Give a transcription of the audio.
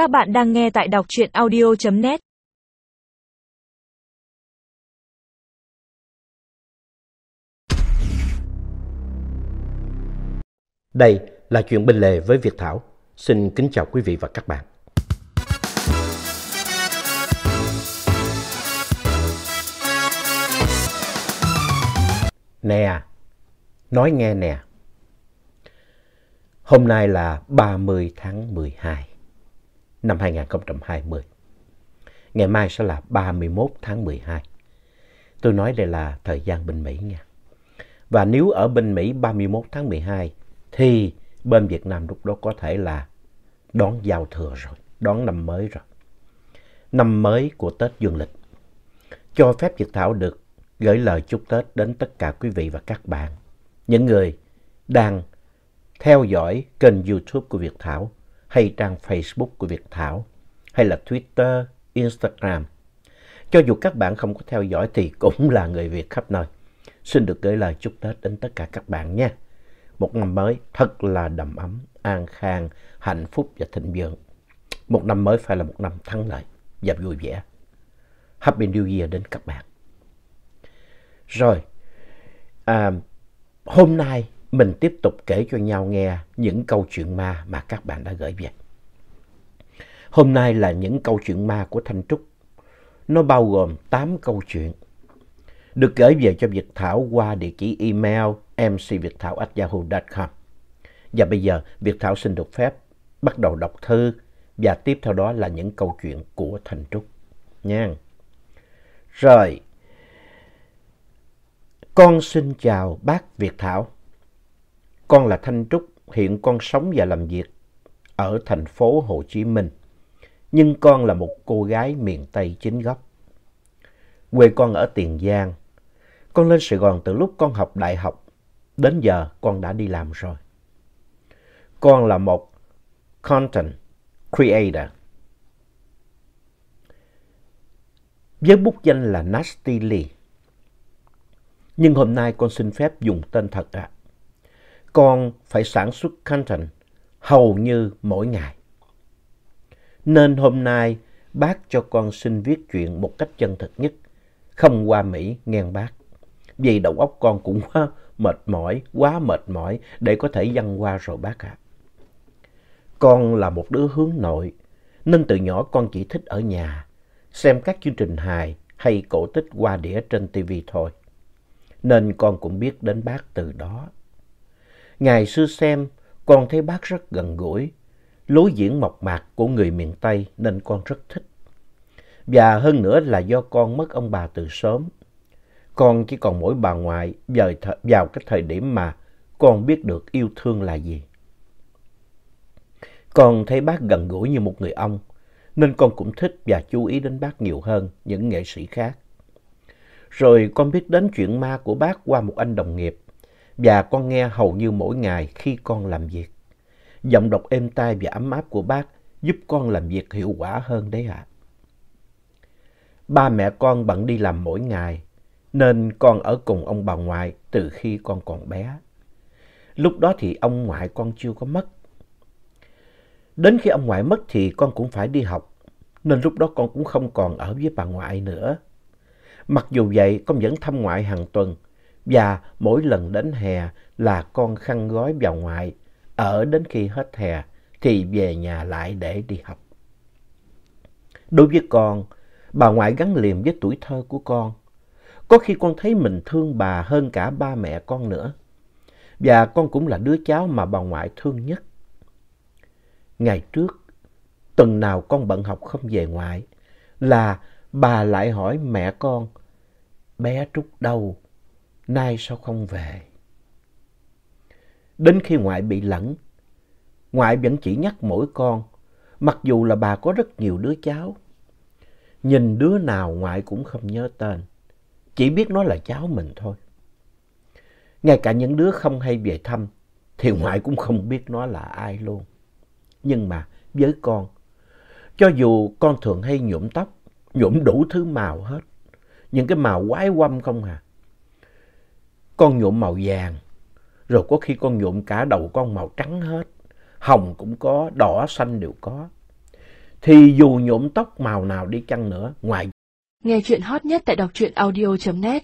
Các bạn đang nghe tại đọc truyện audio.net Đây là chuyện bên lề với Việt Thảo. Xin kính chào quý vị và các bạn. Nè, nói nghe nè. Hôm nay là 30 tháng 12 năm 2020. Ngày mai sẽ là 31 tháng 12. Tôi nói đây là thời gian bên Mỹ nha. Và nếu ở bên Mỹ 31 tháng 12 thì bên Việt Nam lúc đó có thể là đón giao thừa rồi, đón năm mới rồi. Năm mới của Tết Dương lịch. Cho phép Việt Thảo được gửi lời chúc Tết đến tất cả quý vị và các bạn. Những người đang theo dõi kênh YouTube của Việt Thảo hay trang Facebook của Việt Thảo hay là Twitter, Instagram. Cho dù các bạn không có theo dõi thì cũng là người Việt khắp nơi. Xin được gửi lời chúc Tết đến tất cả các bạn nha. Một năm mới thật là đầm ấm, an khang, hạnh phúc và thịnh vượng. Một năm mới phải là một năm thắng lợi và vui vẻ. Happy New Year đến các bạn. Rồi, à, hôm nay mình tiếp tục kể cho nhau nghe những câu chuyện ma mà các bạn đã gửi về. Hôm nay là những câu chuyện ma của Thanh Trúc. Nó bao gồm 8 câu chuyện. Được gửi về cho Việt Thảo qua địa chỉ email mcviệtthảo.yahoo.com. Và bây giờ, Việt Thảo xin được phép bắt đầu đọc thư và tiếp theo đó là những câu chuyện của Thanh Trúc. Nha. Rồi. Con xin chào bác Việt Thảo. Con là Thanh Trúc, hiện con sống và làm việc ở thành phố Hồ Chí Minh. Nhưng con là một cô gái miền Tây chính gốc. Quê con ở Tiền Giang. Con lên Sài Gòn từ lúc con học đại học. Đến giờ con đã đi làm rồi. Con là một content creator. Với bút danh là Nasty Lee. Nhưng hôm nay con xin phép dùng tên thật ạ. À con phải sản xuất content hầu như mỗi ngày. Nên hôm nay bác cho con xin viết chuyện một cách chân thực nhất, không qua Mỹ ngang bác. Vì đầu óc con cũng quá mệt mỏi, quá mệt mỏi để có thể dăng qua rồi bác ạ. À. Con là một đứa hướng nội, nên từ nhỏ con chỉ thích ở nhà, xem các chương trình hài hay cổ tích qua đĩa trên TV thôi. Nên con cũng biết đến bác từ đó. Ngày xưa xem, con thấy bác rất gần gũi, lối diễn mộc mạc của người miền Tây nên con rất thích. Và hơn nữa là do con mất ông bà từ sớm. Con chỉ còn mỗi bà ngoại vào, vào cái thời điểm mà con biết được yêu thương là gì. Con thấy bác gần gũi như một người ông, nên con cũng thích và chú ý đến bác nhiều hơn những nghệ sĩ khác. Rồi con biết đến chuyện ma của bác qua một anh đồng nghiệp và con nghe hầu như mỗi ngày khi con làm việc. Giọng đọc êm tai và ấm áp của bác giúp con làm việc hiệu quả hơn đấy ạ. À. Ba mẹ con bận đi làm mỗi ngày, nên con ở cùng ông bà ngoại từ khi con còn bé. Lúc đó thì ông ngoại con chưa có mất. Đến khi ông ngoại mất thì con cũng phải đi học, nên lúc đó con cũng không còn ở với bà ngoại nữa. Mặc dù vậy, con vẫn thăm ngoại hàng tuần, và mỗi lần đến hè là con khăn gói vào ngoại, ở đến khi hết hè thì về nhà lại để đi học. Đối với con, bà ngoại gắn liền với tuổi thơ của con. Có khi con thấy mình thương bà hơn cả ba mẹ con nữa. Và con cũng là đứa cháu mà bà ngoại thương nhất. Ngày trước, tuần nào con bận học không về ngoại, là bà lại hỏi mẹ con, bé Trúc đâu, nay sao không về? Đến khi ngoại bị lẫn, ngoại vẫn chỉ nhắc mỗi con, mặc dù là bà có rất nhiều đứa cháu. Nhìn đứa nào ngoại cũng không nhớ tên, chỉ biết nó là cháu mình thôi. Ngay cả những đứa không hay về thăm, thì ngoại cũng không biết nó là ai luôn. Nhưng mà với con, cho dù con thường hay nhuộm tóc, nhuộm đủ thứ màu hết, những cái màu quái quăm không à, con nhuộm màu vàng, rồi có khi con nhuộm cả đầu con màu trắng hết, hồng cũng có, đỏ, xanh đều có. thì dù nhuộm tóc màu nào đi chăng nữa, ngoài Nghe chuyện hot nhất tại đọc truyện audio.net